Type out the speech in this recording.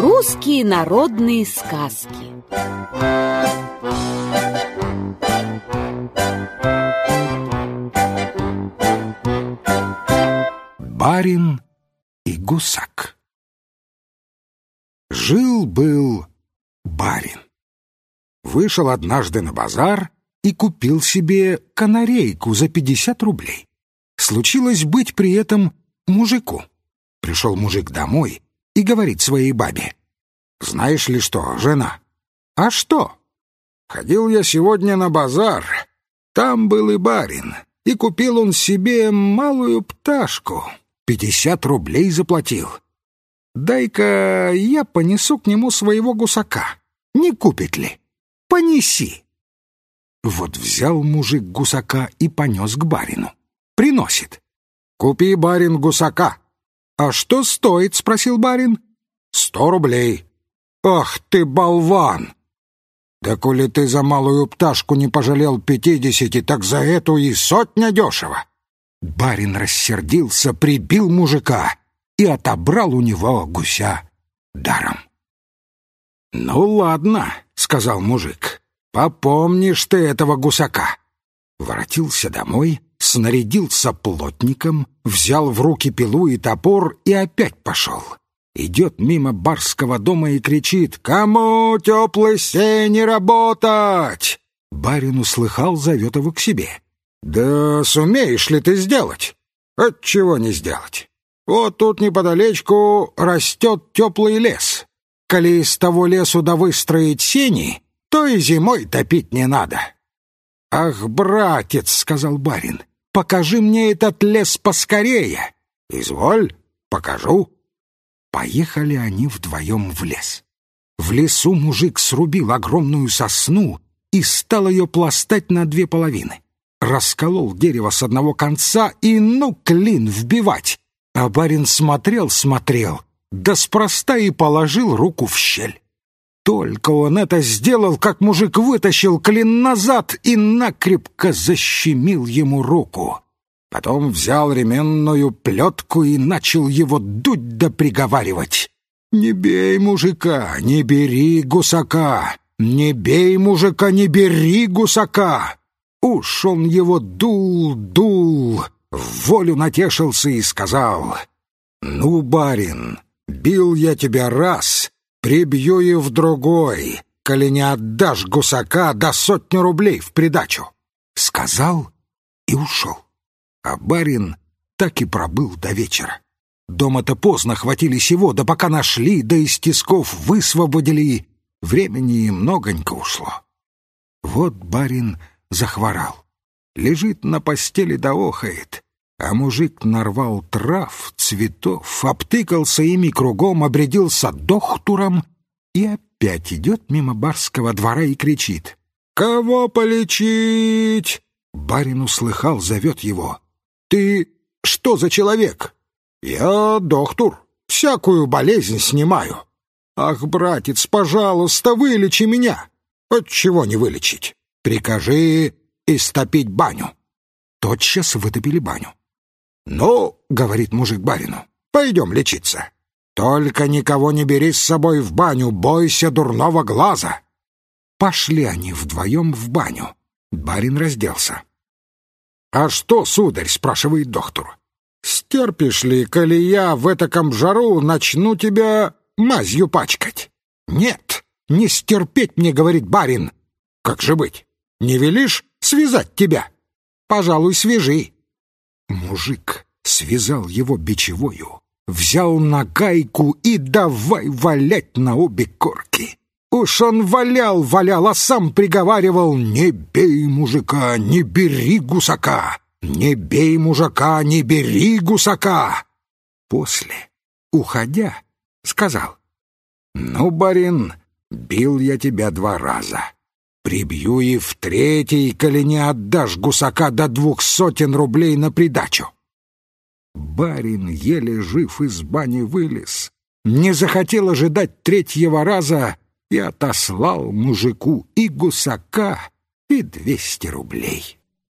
Русские народные сказки Барин и гусак Жил-был барин. Вышел однажды на базар и купил себе канарейку за пятьдесят рублей. Случилось быть при этом мужику. Пришел мужик домой и говорит своей бабе. «Знаешь ли что, жена?» «А что?» «Ходил я сегодня на базар. Там был и барин, и купил он себе малую пташку. Пятьдесят рублей заплатил. Дай-ка я понесу к нему своего гусака. Не купит ли? Понеси!» Вот взял мужик гусака и понес к барину. Приносит. «Купи, барин, гусака!» «А что стоит?» — спросил барин. «Сто рублей». «Ах ты, болван!» «Да коли ты за малую пташку не пожалел пятидесяти, так за эту и сотня дешево!» Барин рассердился, прибил мужика и отобрал у него гуся даром. «Ну ладно», — сказал мужик, — «попомнишь ты этого гусака». Воротился домой, снарядился плотником, взял в руки пилу и топор и опять пошел. Идет мимо барского дома и кричит «Кому теплый сени работать?» Барин услыхал, зовет его к себе. «Да сумеешь ли ты сделать?» «Отчего не сделать? Вот тут неподалечку растет теплый лес. Коли из того лесу да выстроить сени, то и зимой топить не надо». «Ах, братец!» — сказал барин покажи мне этот лес поскорее. Изволь, покажу. Поехали они вдвоем в лес. В лесу мужик срубил огромную сосну и стал ее пластать на две половины. Расколол дерево с одного конца и, ну, клин вбивать. А барин смотрел-смотрел, да спроста и положил руку в щель. Только он это сделал, как мужик вытащил клин назад и накрепко защемил ему руку. Потом взял ременную плетку и начал его дуть да приговаривать. «Не бей мужика, не бери гусака! Не бей мужика, не бери гусака!» Уж он его дул, дул, волю натешился и сказал, «Ну, барин, бил я тебя раз, Прибью и в другой, коли не отдашь гусака до сотни рублей в придачу. Сказал и ушел. А барин так и пробыл до вечера. Дома-то поздно хватились его, да пока нашли, да из тисков высвободили. Времени и многонько ушло. Вот барин захворал. Лежит на постели да охает. А мужик нарвал трав, цветов, обтыкался ими кругом, обрядился дохтуром и опять идет мимо барского двора и кричит. «Кого полечить?» Барин услыхал, зовет его. «Ты что за человек?» «Я доктор, всякую болезнь снимаю». «Ах, братец, пожалуйста, вылечи меня!» «Отчего не вылечить? Прикажи истопить баню». Тотчас вытопили баню. «Ну, — говорит мужик барину, — пойдем лечиться. Только никого не бери с собой в баню, бойся дурного глаза». Пошли они вдвоем в баню. Барин разделся. «А что, сударь?» — спрашивает доктор. «Стерпишь ли, коли я в этаком жару начну тебя мазью пачкать?» «Нет, не стерпеть мне», — говорит барин. «Как же быть? Не велишь связать тебя?» «Пожалуй, свяжи». Мужик связал его бичевою, взял на гайку и давай валять на обе корки. Уж он валял, валял, а сам приговаривал «Не бей мужика, не бери гусака! Не бей мужика, не бери гусака!» После, уходя, сказал «Ну, барин, бил я тебя два раза. Прибью и в третий, коли не отдашь гусака до двух сотен рублей на придачу. Барин еле жив из бани вылез, не захотел ожидать третьего раза и отослал мужику и гусака, и двести рублей.